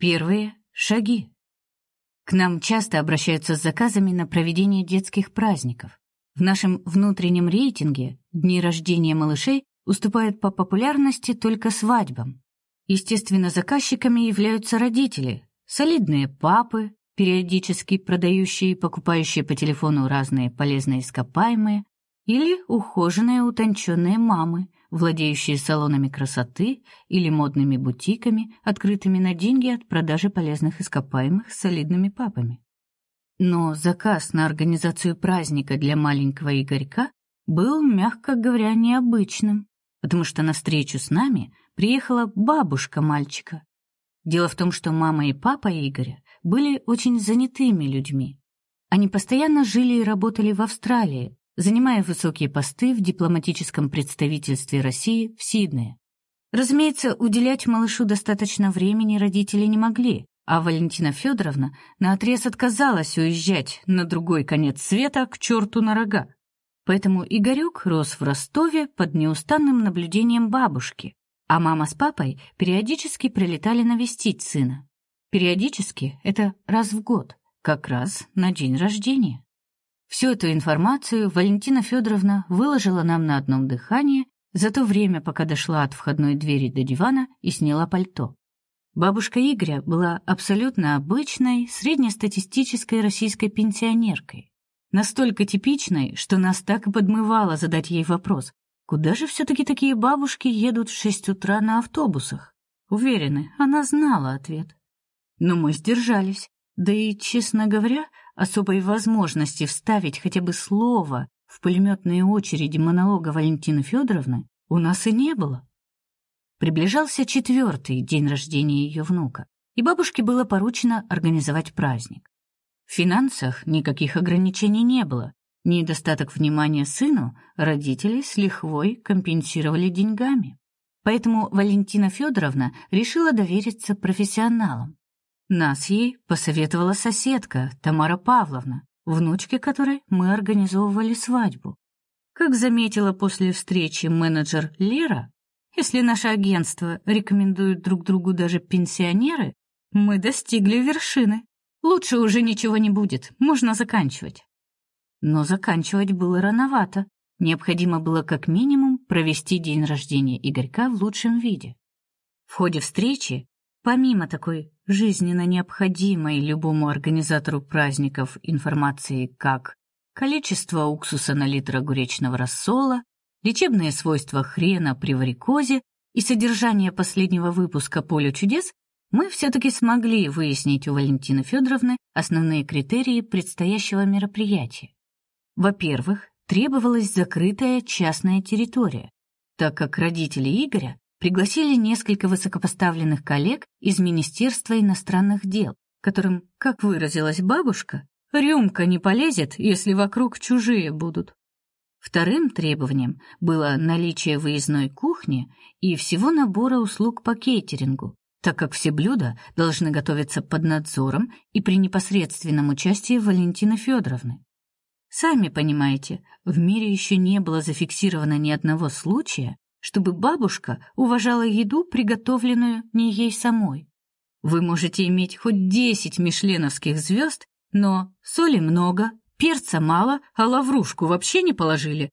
Первые шаги. К нам часто обращаются с заказами на проведение детских праздников. В нашем внутреннем рейтинге дни рождения малышей уступают по популярности только свадьбам. Естественно, заказчиками являются родители, солидные папы, периодически продающие и покупающие по телефону разные полезные ископаемые, или ухоженные утонченные мамы, владеющие салонами красоты или модными бутиками, открытыми на деньги от продажи полезных ископаемых с солидными папами. Но заказ на организацию праздника для маленького Игорька был, мягко говоря, необычным, потому что на встречу с нами приехала бабушка мальчика. Дело в том, что мама и папа Игоря были очень занятыми людьми. Они постоянно жили и работали в Австралии, занимая высокие посты в дипломатическом представительстве России в Сиднее. Разумеется, уделять малышу достаточно времени родители не могли, а Валентина Федоровна наотрез отказалась уезжать на другой конец света к черту на рога. Поэтому Игорек рос в Ростове под неустанным наблюдением бабушки, а мама с папой периодически прилетали навестить сына. Периодически это раз в год, как раз на день рождения. Всю эту информацию Валентина Федоровна выложила нам на одном дыхании за то время, пока дошла от входной двери до дивана и сняла пальто. Бабушка Игоря была абсолютно обычной, среднестатистической российской пенсионеркой. Настолько типичной, что нас так и подмывало задать ей вопрос: куда же все таки такие бабушки едут в шесть утра на автобусах? Уверены, она знала ответ. Но мы сдержались. Да и, честно говоря, особой возможности вставить хотя бы слово в пулеметные очереди монолога Валентины Федоровны у нас и не было. Приближался четвертый день рождения ее внука, и бабушке было поручено организовать праздник. В финансах никаких ограничений не было. Недостаток внимания сыну родители с лихвой компенсировали деньгами. Поэтому Валентина Федоровна решила довериться профессионалам. Нас ей посоветовала соседка Тамара Павловна, внучке которой мы организовывали свадьбу. Как заметила после встречи менеджер Лера, если наше агентство рекомендует друг другу даже пенсионеры, мы достигли вершины. Лучше уже ничего не будет, можно заканчивать. Но заканчивать было рановато. Необходимо было как минимум провести день рождения Игорька в лучшем виде. В ходе встречи, помимо такой жизненно необходимой любому организатору праздников информации, как количество уксуса на литр огуречного рассола, лечебные свойства хрена при варикозе и содержание последнего выпуска Поле чудес, мы все таки смогли выяснить у Валентины Федоровны основные критерии предстоящего мероприятия. Во-первых, требовалась закрытая частная территория, так как родители Игоря пригласили несколько высокопоставленных коллег из Министерства иностранных дел, которым, как выразилась бабушка, рюмка не полезет, если вокруг чужие будут. Вторым требованием было наличие выездной кухни и всего набора услуг по кейтерингу, так как все блюда должны готовиться под надзором и при непосредственном участии Валентины Федоровны. Сами понимаете, в мире еще не было зафиксировано ни одного случая, чтобы бабушка уважала еду, приготовленную не ей самой. Вы можете иметь хоть десять мишленовских звезд, но соли много, перца мало, а лаврушку вообще не положили.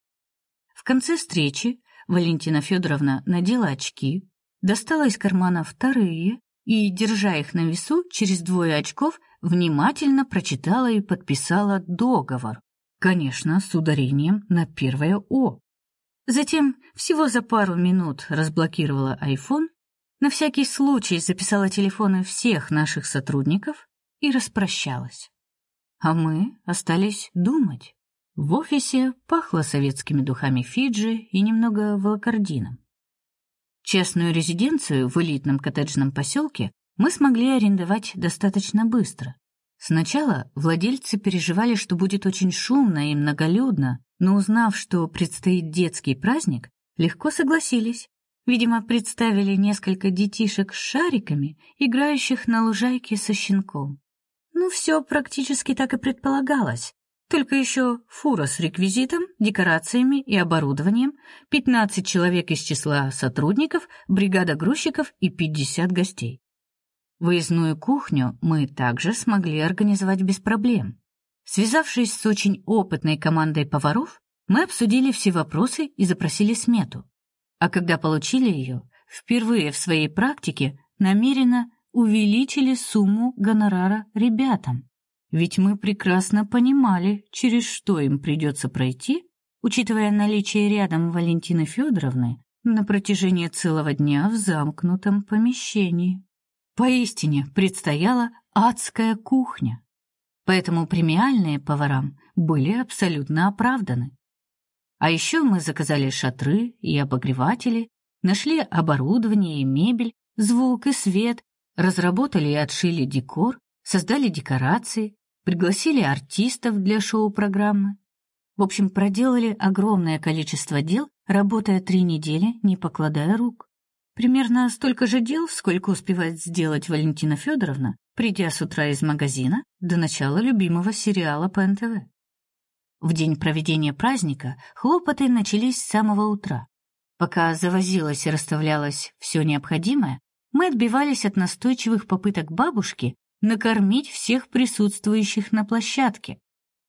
В конце встречи Валентина Федоровна надела очки, достала из кармана вторые и, держа их на весу, через двое очков внимательно прочитала и подписала договор. Конечно, с ударением на первое «о». Затем всего за пару минут разблокировала iPhone, на всякий случай записала телефоны всех наших сотрудников и распрощалась. А мы остались думать. В офисе пахло советскими духами Фиджи и немного волокордином. Частную резиденцию в элитном коттеджном поселке мы смогли арендовать достаточно быстро. Сначала владельцы переживали, что будет очень шумно и многолюдно, но узнав, что предстоит детский праздник, легко согласились. Видимо, представили несколько детишек с шариками, играющих на лужайке со щенком. Ну, все практически так и предполагалось. Только еще фура с реквизитом, декорациями и оборудованием, 15 человек из числа сотрудников, бригада грузчиков и 50 гостей. Выездную кухню мы также смогли организовать без проблем. Связавшись с очень опытной командой поваров, мы обсудили все вопросы и запросили смету. А когда получили ее, впервые в своей практике намеренно увеличили сумму гонорара ребятам. Ведь мы прекрасно понимали, через что им придется пройти, учитывая наличие рядом Валентины Федоровны на протяжении целого дня в замкнутом помещении. Поистине предстояла адская кухня. Поэтому премиальные поварам были абсолютно оправданы. А еще мы заказали шатры и обогреватели, нашли оборудование и мебель, звук и свет, разработали и отшили декор, создали декорации, пригласили артистов для шоу-программы. В общем, проделали огромное количество дел, работая три недели, не покладая рук. Примерно столько же дел, сколько успевает сделать Валентина Федоровна, придя с утра из магазина до начала любимого сериала по НТВ. В день проведения праздника хлопоты начались с самого утра. Пока завозилось и расставлялось все необходимое, мы отбивались от настойчивых попыток бабушки накормить всех присутствующих на площадке.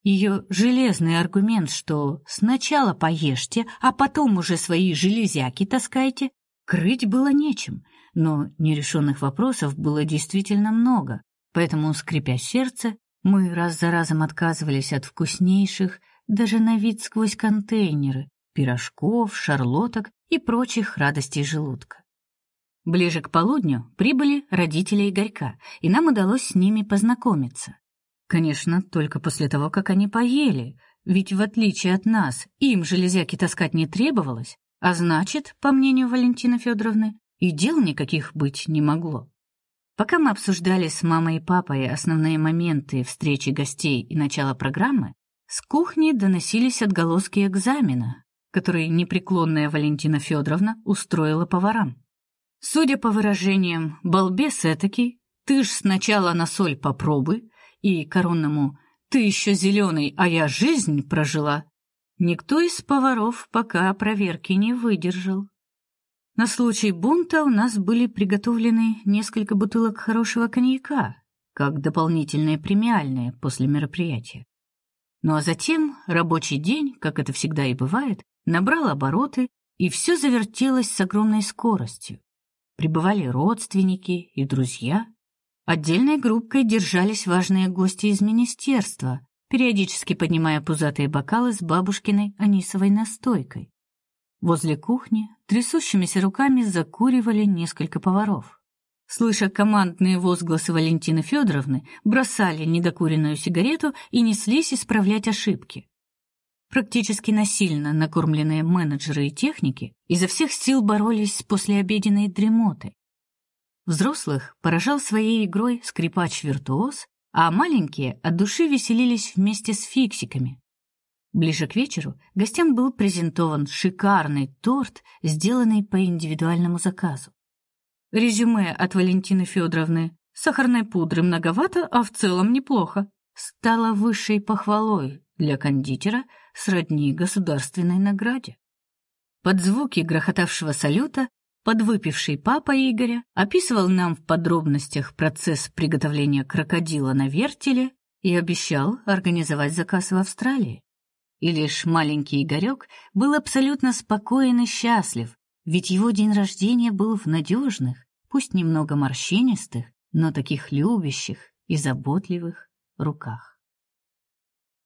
Ее железный аргумент, что сначала поешьте, а потом уже свои железяки таскайте, крыть было нечем, но нерешенных вопросов было действительно много, поэтому, скрипя сердце, мы раз за разом отказывались от вкуснейших, даже на вид сквозь контейнеры, пирожков, шарлоток и прочих радостей желудка. Ближе к полудню прибыли родители Игорька, и нам удалось с ними познакомиться. Конечно, только после того, как они поели, ведь в отличие от нас, им железяки таскать не требовалось, а значит, по мнению Валентины Федоровны, и дел никаких быть не могло. Пока мы обсуждали с мамой и папой основные моменты встречи гостей и начала программы, с кухни доносились отголоски экзамена, который непреклонная Валентина Федоровна устроила поварам. Судя по выражениям «балбес этакий», «ты ж сначала на соль попробуй» и коронному «ты еще зеленый, а я жизнь прожила», никто из поваров пока проверки не выдержал. На случай бунта у нас были приготовлены несколько бутылок хорошего коньяка, как дополнительные премиальные после мероприятия. Ну а затем рабочий день, как это всегда и бывает, набрал обороты, и все завертелось с огромной скоростью. Прибывали родственники и друзья. Отдельной группкой держались важные гости из министерства, периодически поднимая пузатые бокалы с бабушкиной анисовой настойкой. Возле кухни трясущимися руками закуривали несколько поваров. Слыша командные возгласы Валентины Федоровны, бросали недокуренную сигарету и неслись исправлять ошибки. Практически насильно накормленные менеджеры и техники изо всех сил боролись с послеобеденной дремотой. Взрослых поражал своей игрой скрипач-виртуоз, а маленькие от души веселились вместе с фиксиками, Ближе к вечеру гостям был презентован шикарный торт, сделанный по индивидуальному заказу. Резюме от Валентины Федоровны «Сахарной пудры многовато, а в целом неплохо» стало высшей похвалой для кондитера сродни государственной награде. Под звуки грохотавшего салюта подвыпивший папа Игоря описывал нам в подробностях процесс приготовления крокодила на вертеле и обещал организовать заказ в Австралии. И лишь маленький Игорек был абсолютно спокоен и счастлив, ведь его день рождения был в надежных, пусть немного морщинистых, но таких любящих и заботливых руках.